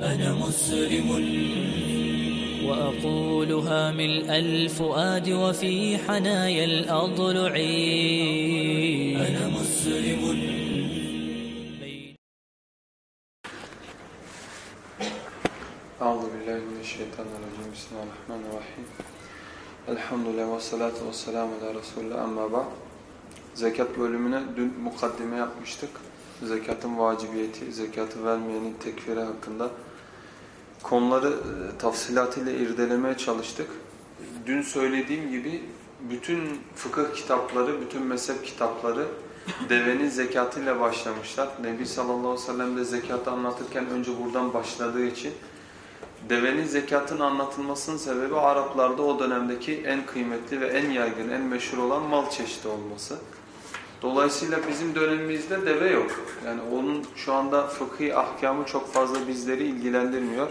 أنا مسلم. وأقولها ملء الفؤاد وفي حنايا الأضلع أنا مسلم. أعوذ بالله من الشيطان الرجيم. بسم الله الرحمن الرحيم. الحمد لله والصلاة والسلام على رسول الله. أما بعد Zekat bölümüne dün mukaddime yapmıştık. Zekatın vacibiyeti, zekatı vermeyenin tekfiri hakkında konuları e, tafsilatıyla irdelemeye çalıştık. Dün söylediğim gibi bütün fıkıh kitapları, bütün mezhep kitapları devenin zekatıyla başlamışlar. Nebi sallallahu aleyhi ve sellem de zekatı anlatırken önce buradan başladığı için devenin zekatın anlatılmasının sebebi Araplarda o dönemdeki en kıymetli ve en yaygın, en meşhur olan mal çeşidi olması. Dolayısıyla bizim dönemimizde deve yok. Yani onun şu anda fıkhi ahkamı çok fazla bizleri ilgilendirmiyor.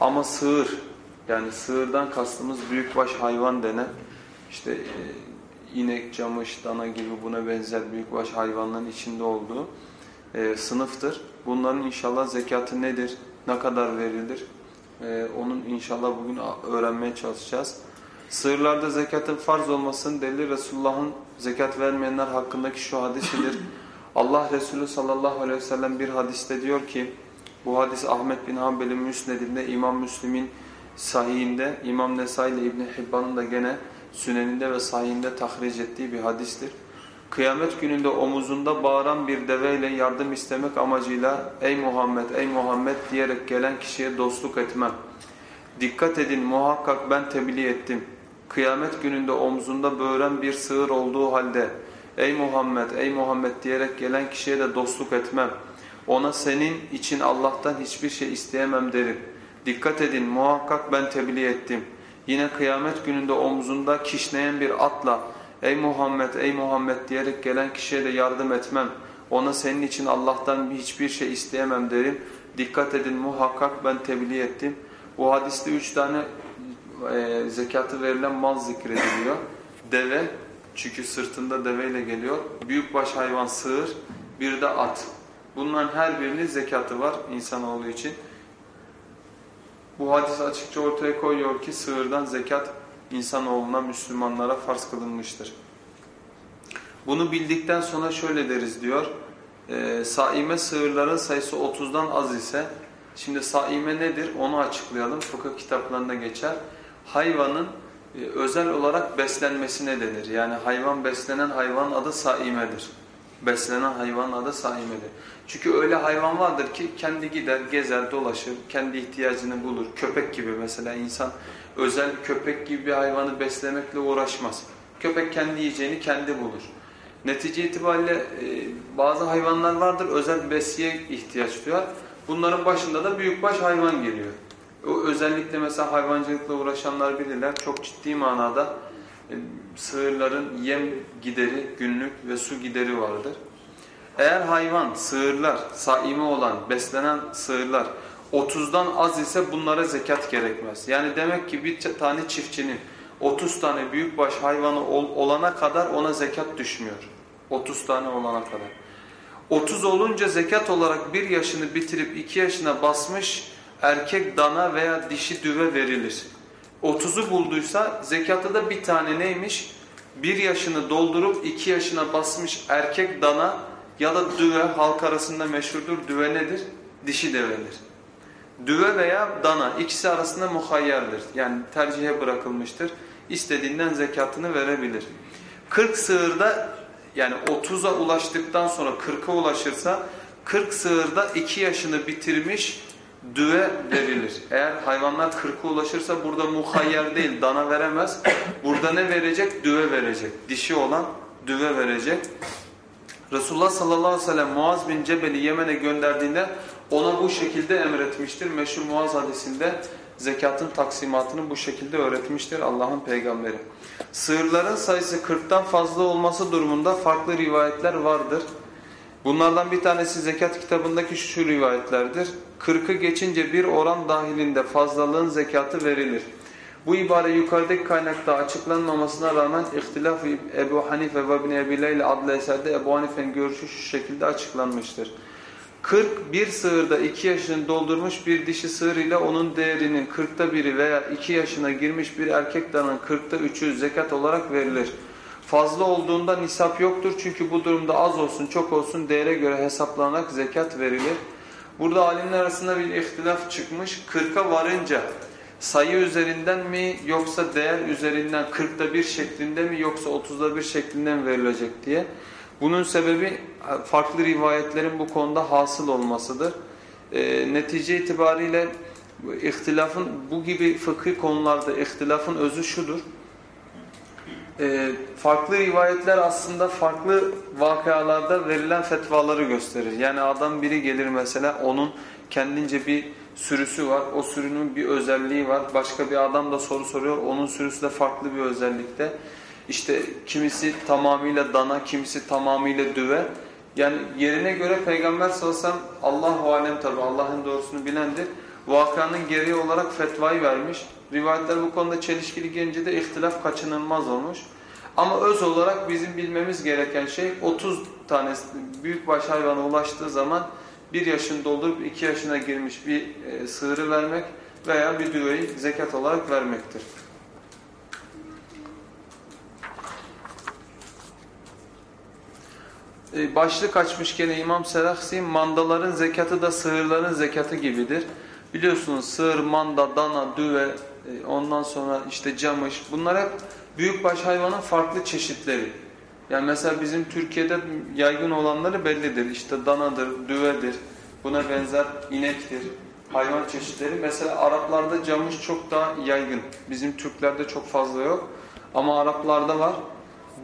Ama sığır, yani sığırdan kastımız büyükbaş hayvan denen, işte e, inek, camış, dana gibi buna benzer büyükbaş hayvanların içinde olduğu e, sınıftır. Bunların inşallah zekatı nedir, ne kadar verilir, e, onun inşallah bugün öğrenmeye çalışacağız. Sığırlarda zekatın farz olmasının delili Resulullah'ın zekat vermeyenler hakkındaki şu hadisidir. Allah Resulü sallallahu aleyhi ve sellem bir hadiste diyor ki, bu hadis Ahmet bin Hanbel'in müsnedinde, İmam Müslim'in sahihinde, İmam Nesai ile İbni Hibban'ın da gene süneninde ve sahihinde tahric ettiği bir hadistir. Kıyamet gününde omuzunda bağıran bir deveyle yardım istemek amacıyla ''Ey Muhammed, ey Muhammed'' diyerek gelen kişiye dostluk etmem. Dikkat edin muhakkak ben tebliğ ettim. Kıyamet gününde omzunda böğren bir sığır olduğu halde ''Ey Muhammed, ey Muhammed'' diyerek gelen kişiye de dostluk etmem. Ona senin için Allah'tan hiçbir şey isteyemem derim. Dikkat edin muhakkak ben tebliğ ettim. Yine kıyamet gününde omzunda kişneyen bir atla ''Ey Muhammed, ey Muhammed'' diyerek gelen kişiye de yardım etmem. Ona senin için Allah'tan hiçbir şey isteyemem derim. Dikkat edin muhakkak ben tebliğ ettim. Bu hadiste üç tane e, zekatı verilen mal zikrediliyor. Deve, çünkü sırtında deveyle geliyor. Büyükbaş hayvan sığır, bir de at. Bunların her birinin zekatı var insanoğlu için. Bu hadis açıkça ortaya koyuyor ki sığırdan zekat insanoğluna, Müslümanlara farz kılınmıştır. Bunu bildikten sonra şöyle deriz diyor. E, saime sığırların sayısı 30'dan az ise, şimdi saime nedir onu açıklayalım. Fıkıh kitaplarında geçer. Hayvanın e, özel olarak beslenmesine denir. Yani hayvan beslenen hayvan adı saimedir. Beslenen hayvan adı saimedir. Çünkü öyle hayvan vardır ki kendi gider, gezer, dolaşır, kendi ihtiyacını bulur. Köpek gibi mesela insan özel köpek gibi bir hayvanı beslemekle uğraşmaz. Köpek kendi yiyeceğini kendi bulur. Netice itibariyle e, bazı hayvanlar vardır özel besiye ihtiyaç duyar. Bunların başında da büyükbaş hayvan geliyor. O özellikle mesela hayvancılıkla uğraşanlar bilirler. Çok ciddi manada sığırların yem gideri günlük ve su gideri vardır. Eğer hayvan, sığırlar, saime olan, beslenen sığırlar 30'dan az ise bunlara zekat gerekmez. Yani demek ki bir tane çiftçinin 30 tane büyükbaş hayvanı olana kadar ona zekat düşmüyor. 30 tane olana kadar. 30 olunca zekat olarak bir yaşını bitirip 2 yaşına basmış erkek dana veya dişi düve verilir. 30'u bulduysa zekatı da bir tane neymiş? Bir yaşını doldurup 2 yaşına basmış erkek dana ya da düve halk arasında meşhurdur. Düve nedir? Dişi devedir. Düve veya dana ikisi arasında muhayyerdir. Yani tercihe bırakılmıştır. İstediğinden zekatını verebilir. 40 sığırda yani 30'a ulaştıktan sonra 40'a ulaşırsa 40 sığırda 2 yaşını bitirmiş düve verilir. Eğer hayvanlar 40'a ulaşırsa burada muhayyer değil dana veremez. Burada ne verecek? Düve verecek. Dişi olan düve verecek. Resulullah sallallahu aleyhi ve sellem Muaz bin Cebel'i Yemen'e gönderdiğinde ona bu şekilde emretmiştir. Meşhur Muaz hadisinde zekatın taksimatını bu şekilde öğretmiştir Allah'ın peygamberi. Sığırların sayısı 40'tan fazla olması durumunda farklı rivayetler vardır. Bunlardan bir tanesi zekat kitabındaki şu rivayetlerdir. 40'ı geçince bir oran dahilinde fazlalığın zekatı verilir. Bu ibare yukarıdaki kaynakta açıklanmamasına rağmen İhtilaf Ebu Hanife ve İbn Ebi Leyla adlı eserde Ebu Hanife'nin görüşü şu şekilde açıklanmıştır. 40 bir sığırda 2 yaşını doldurmuş bir dişi sığır ile onun değerinin 40'ta biri veya 2 yaşına girmiş bir erkek danın 40'ta 3'ü zekat olarak verilir. Fazla olduğunda nisap yoktur çünkü bu durumda az olsun çok olsun değere göre hesaplanarak zekat verilir. Burada alimler arasında bir ihtilaf çıkmış. 40'a varınca sayı üzerinden mi yoksa değer üzerinden 40'ta bir şeklinde mi yoksa 30'da bir şeklinde mi verilecek diye. Bunun sebebi farklı rivayetlerin bu konuda hasıl olmasıdır. E, netice itibariyle ihtilafın bu gibi fıkhi konularda ihtilafın özü şudur. E, farklı rivayetler aslında farklı vakalarda verilen fetvaları gösterir. Yani adam biri gelir mesela onun kendince bir sürüsü var. O sürünün bir özelliği var. Başka bir adam da soru soruyor. Onun sürüsü de farklı bir özellikte. İşte kimisi tamamıyla dana, kimisi tamamıyla düve. Yani yerine göre Peygamber sallallahu aleyhi ve sellem alem tabi Allah'ın doğrusunu bilendir. Vakanın gereği olarak fetvayı vermiş. Rivayetler bu konuda çelişkili gelince de ihtilaf kaçınılmaz olmuş. Ama öz olarak bizim bilmemiz gereken şey 30 tane büyükbaş hayvana ulaştığı zaman bir yaşını doldurup iki yaşına girmiş bir e, sığırı vermek veya bir düveyi zekat olarak vermektir. E, başlık açmış gene İmam Selaksi mandaların zekatı da sığırların zekatı gibidir. Biliyorsunuz sığır, manda, dana, düve, e, ondan sonra işte camış bunlar hep büyükbaş hayvanın farklı çeşitleri. Yani mesela bizim Türkiye'de yaygın olanları bellidir. İşte danadır, düvedir, buna benzer inektir, hayvan çeşitleri. Mesela Araplarda camış çok daha yaygın. Bizim Türklerde çok fazla yok. Ama Araplarda var.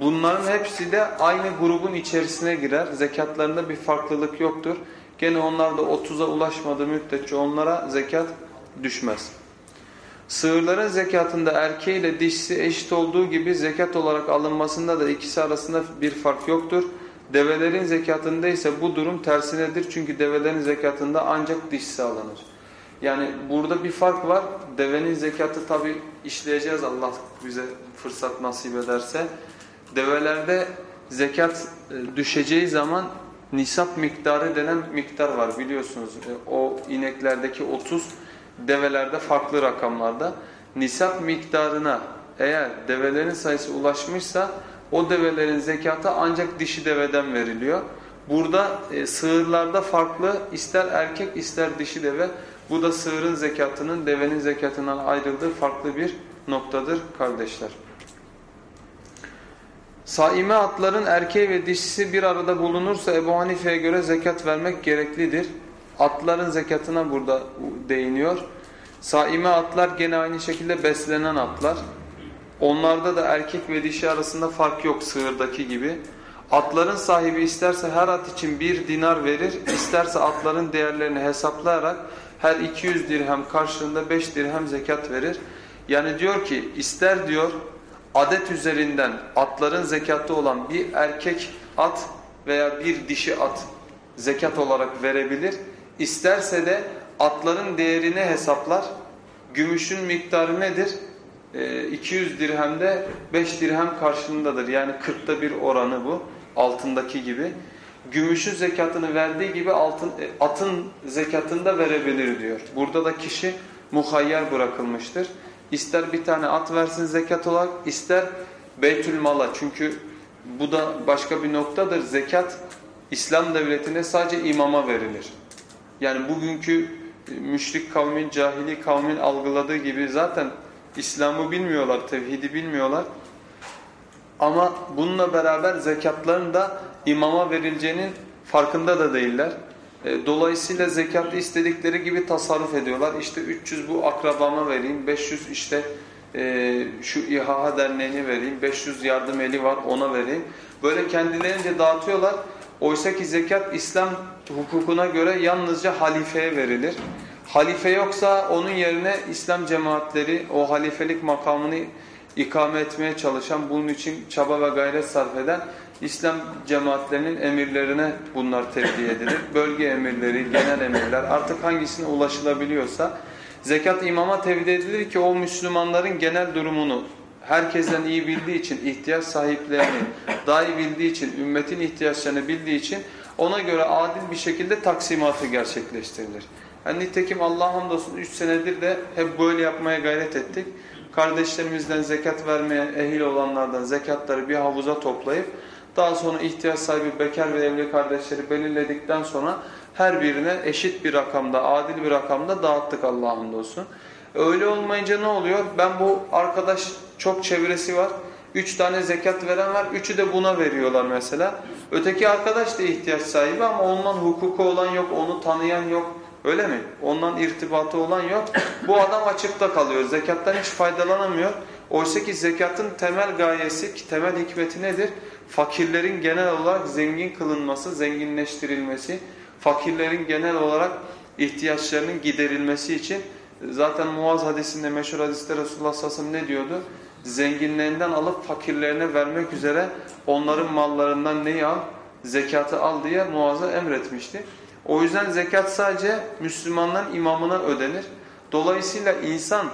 Bunların hepsi de aynı grubun içerisine girer. Zekatlarında bir farklılık yoktur. Gene onlar da 30'a ulaşmadığı müddetçe onlara zekat düşmez. Sığırların zekatında erkeği ile dişisi eşit olduğu gibi zekat olarak alınmasında da ikisi arasında bir fark yoktur. Develerin zekatında ise bu durum tersinedir. Çünkü develerin zekatında ancak dişisi alınır. Yani burada bir fark var. Devenin zekatı tabi işleyeceğiz Allah bize fırsat nasip ederse. Develerde zekat e, düşeceği zaman nisap miktarı denen miktar var biliyorsunuz. E, o ineklerdeki 30 develerde farklı rakamlarda. Nisap miktarına eğer develerin sayısı ulaşmışsa o develerin zekatı ancak dişi deveden veriliyor. Burada e, sığırlarda farklı ister erkek ister dişi deve. Bu da sığırın zekatının devenin zekatından ayrıldığı farklı bir noktadır kardeşler. Saime atların erkeği ve dişisi bir arada bulunursa Ebu Hanife'ye göre zekat vermek gereklidir. Atların zekatına burada değiniyor. Saime atlar gene aynı şekilde beslenen atlar. Onlarda da erkek ve dişi arasında fark yok sığırdaki gibi. Atların sahibi isterse her at için bir dinar verir, isterse atların değerlerini hesaplayarak her 200 dirhem karşılığında 5 dirhem zekat verir. Yani diyor ki ister diyor adet üzerinden atların zekatı olan bir erkek at veya bir dişi at zekat olarak verebilir. İsterse de atların değerini hesaplar. Gümüşün miktarı nedir? 200 ee, dirhemde 5 dirhem karşılığındadır. Yani 40'ta bir oranı bu. Altındaki gibi. Gümüşün zekatını verdiği gibi altın, e, atın zekatını da verebilir diyor. Burada da kişi muhayyer bırakılmıştır. İster bir tane at versin zekat olarak, ister beytül mala. Çünkü bu da başka bir noktadır. Zekat İslam devletine sadece imama verilir. Yani bugünkü müşrik kavmin, cahili kavmin algıladığı gibi zaten İslam'ı bilmiyorlar, tevhidi bilmiyorlar. Ama bununla beraber zekatların da imama verileceğinin farkında da değiller. E, dolayısıyla zekatı istedikleri gibi tasarruf ediyorlar. İşte 300 bu akrabama vereyim, 500 işte e, şu İHA derneğini vereyim, 500 yardım eli var ona vereyim. Böyle kendilerince dağıtıyorlar. Oysa ki zekat İslam hukukuna göre yalnızca halifeye verilir. Halife yoksa onun yerine İslam cemaatleri o halifelik makamını ikame etmeye çalışan, bunun için çaba ve gayret sarf eden İslam cemaatlerinin emirlerine bunlar tebliğ edilir. Bölge emirleri, genel emirler artık hangisine ulaşılabiliyorsa zekat imama tevdi edilir ki o Müslümanların genel durumunu herkesten iyi bildiği için, ihtiyaç sahiplerini daha iyi bildiği için, ümmetin ihtiyaçlarını bildiği için Ona göre adil bir şekilde taksimatı gerçekleştirilir. Yani nitekim Allah'a hamdolsun 3 senedir de hep böyle yapmaya gayret ettik. Kardeşlerimizden zekat vermeye ehil olanlardan zekatları bir havuza toplayıp daha sonra ihtiyaç sahibi bekar ve evli kardeşleri belirledikten sonra her birine eşit bir rakamda, adil bir rakamda dağıttık Allah'a hamdolsun. Öyle olmayınca ne oluyor? Ben bu arkadaş çok çevresi var. Üç tane zekat veren var. Üçü de buna veriyorlar mesela. Öteki arkadaş da ihtiyaç sahibi ama ondan hukuku olan yok, onu tanıyan yok. Öyle mi? Ondan irtibatı olan yok. Bu adam açıkta kalıyor. Zekattan hiç faydalanamıyor. Oysa ki zekatın temel gayesi, temel hikmeti nedir? Fakirlerin genel olarak zengin kılınması, zenginleştirilmesi, fakirlerin genel olarak ihtiyaçlarının giderilmesi için zaten Muaz hadisinde meşhur hadiste Resulullah sallallahu aleyhi ne diyordu? Zenginlerinden alıp fakirlerine vermek üzere onların mallarından neyi al? Zekatı al diye Muaz'a emretmişti. O yüzden zekat sadece Müslümanların imamına ödenir. Dolayısıyla insan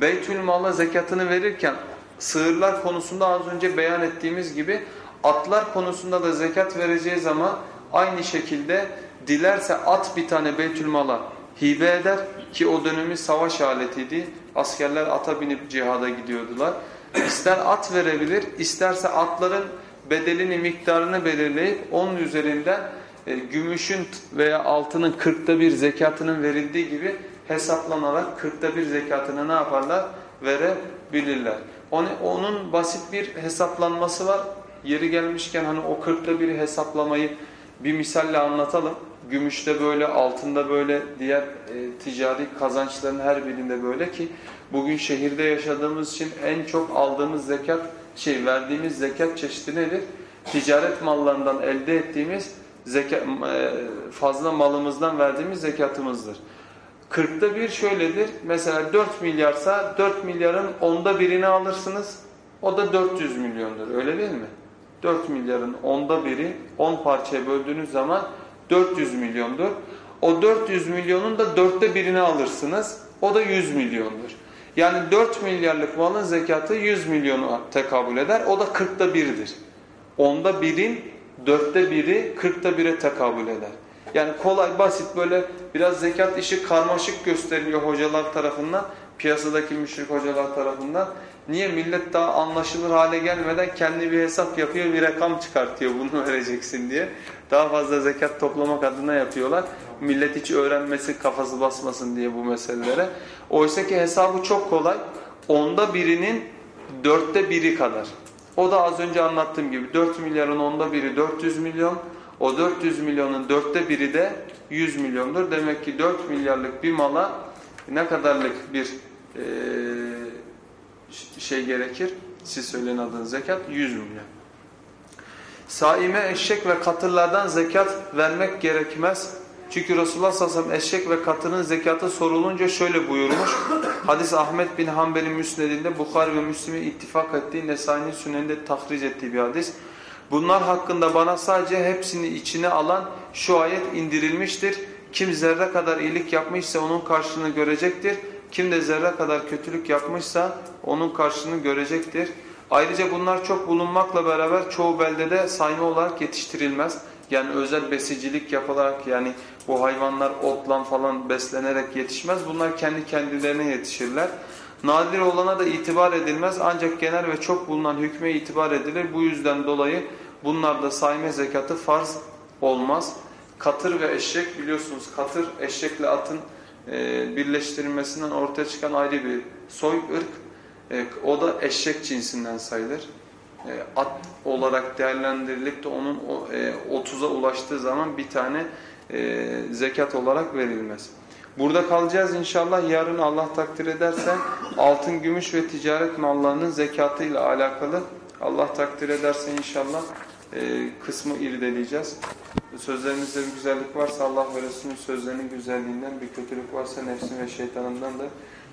Beytül Mal'a zekatını verirken sığırlar konusunda az önce beyan ettiğimiz gibi atlar konusunda da zekat vereceği zaman aynı şekilde dilerse at bir tane Beytül Mal'a hibe eder ki o dönemin savaş aletiydi. Askerler ata binip cihada gidiyordular. İster at verebilir, isterse atların bedelini, miktarını belirleyip onun üzerinden e, gümüşün veya altının kırkta bir zekatının verildiği gibi hesaplanarak kırkta bir zekatını ne yaparlar? Verebilirler. Onun basit bir hesaplanması var. Yeri gelmişken hani o kırkta bir hesaplamayı bir misalle anlatalım. Gümüşte böyle, altında böyle, diğer e, ticari kazançların her birinde böyle ki bugün şehirde yaşadığımız için en çok aldığımız zekat, şey verdiğimiz zekat çeşidi nedir? Ticaret mallarından elde ettiğimiz zekat, e, fazla malımızdan verdiğimiz zekatımızdır. Kırkta bir şöyledir. Mesela 4 milyarsa 4 milyarın onda birini alırsınız. O da 400 milyondur. Öyle değil mi? 4 milyarın onda biri 10 parçaya böldüğünüz zaman 400 milyondur. O 400 milyonun da dörtte birini alırsınız. O da 100 milyondur. Yani 4 milyarlık malın zekatı 100 milyonu tekabül eder. O da 40'ta birdir. Onda birin dörtte biri 40'ta bire tekabül eder. Yani kolay basit böyle biraz zekat işi karmaşık gösteriliyor hocalar tarafından. Piyasadaki müşrik hocalar tarafından. Niye? Millet daha anlaşılır hale gelmeden kendi bir hesap yapıyor, bir rakam çıkartıyor bunu vereceksin diye. Daha fazla zekat toplamak adına yapıyorlar. Millet hiç öğrenmesi, kafası basmasın diye bu meselelere. Oysa ki hesabı çok kolay. Onda birinin dörtte biri kadar. O da az önce anlattığım gibi 4 milyarın onda biri 400 milyon. O 400 milyonun dörtte biri de 100 milyondur. Demek ki 4 milyarlık bir mala ne kadarlık bir e, şey gerekir? Siz söyleyin adını zekat 100 milyon. Saime eşek ve katırlardan zekat vermek gerekmez. Çünkü Resulullah sallallahu aleyhi ve sellem eşek ve katının zekatı sorulunca şöyle buyurmuş. Hadis Ahmet bin Hanbel'in müsnedinde Bukhari ve Müslim'in ittifak ettiği Nesai'nin süneninde tahric ettiği bir hadis. Bunlar hakkında bana sadece hepsini içine alan şu ayet indirilmiştir. Kim zerre kadar iyilik yapmışsa onun karşılığını görecektir. Kim de zerre kadar kötülük yapmışsa onun karşılığını görecektir. Ayrıca bunlar çok bulunmakla beraber çoğu beldede sayma olarak yetiştirilmez. Yani özel besicilik yapılarak yani bu hayvanlar otlan falan beslenerek yetişmez. Bunlar kendi kendilerine yetişirler. Nadir olana da itibar edilmez ancak genel ve çok bulunan hükme itibar edilir. Bu yüzden dolayı bunlarda sayma zekatı farz olmaz. Katır ve eşek biliyorsunuz katır eşekle atın e, birleştirilmesinden ortaya çıkan ayrı bir soy ırk. E, o da eşek cinsinden sayılır. E, at olarak değerlendirilip de onun e, 30'a ulaştığı zaman bir tane e, zekat olarak verilmez. Burada kalacağız inşallah. Yarın Allah takdir ederse altın, gümüş ve ticaret mallarının zekatıyla alakalı Allah takdir ederse inşallah e, kısmı irdeleyeceğiz. Sözlerimizde bir güzellik varsa Allah ve Resulünün sözlerinin güzelliğinden, bir kötülük varsa nefsin ve şeytanından da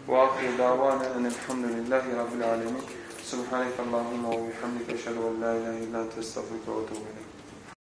وآخر دعوانا أن الحمد لله رب العالمين سبحانك اللهم وبحمدك أشهد أن لا إله إلا أنت أستغفرك وأتوب إليك